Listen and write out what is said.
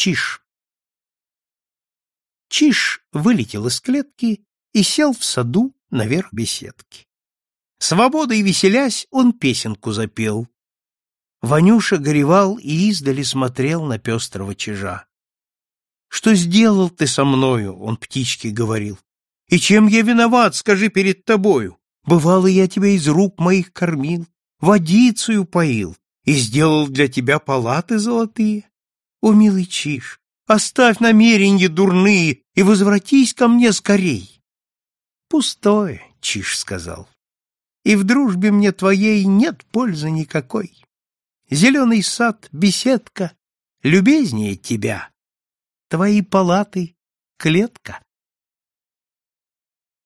Чиж. Чиж вылетел из клетки и сел в саду наверх беседки. Свобода и веселясь, он песенку запел. Ванюша горевал и издали смотрел на пестрого чижа. «Что сделал ты со мною?» — он птичке говорил. «И чем я виноват, скажи перед тобою? Бывало, я тебя из рук моих кормил, водицию поил и сделал для тебя палаты золотые. О, милый Чиж, оставь намерения дурные и возвратись ко мне скорей. Пустое, Чиж сказал. И в дружбе мне твоей нет пользы никакой. Зеленый сад, беседка, любезнее тебя. Твои палаты — клетка.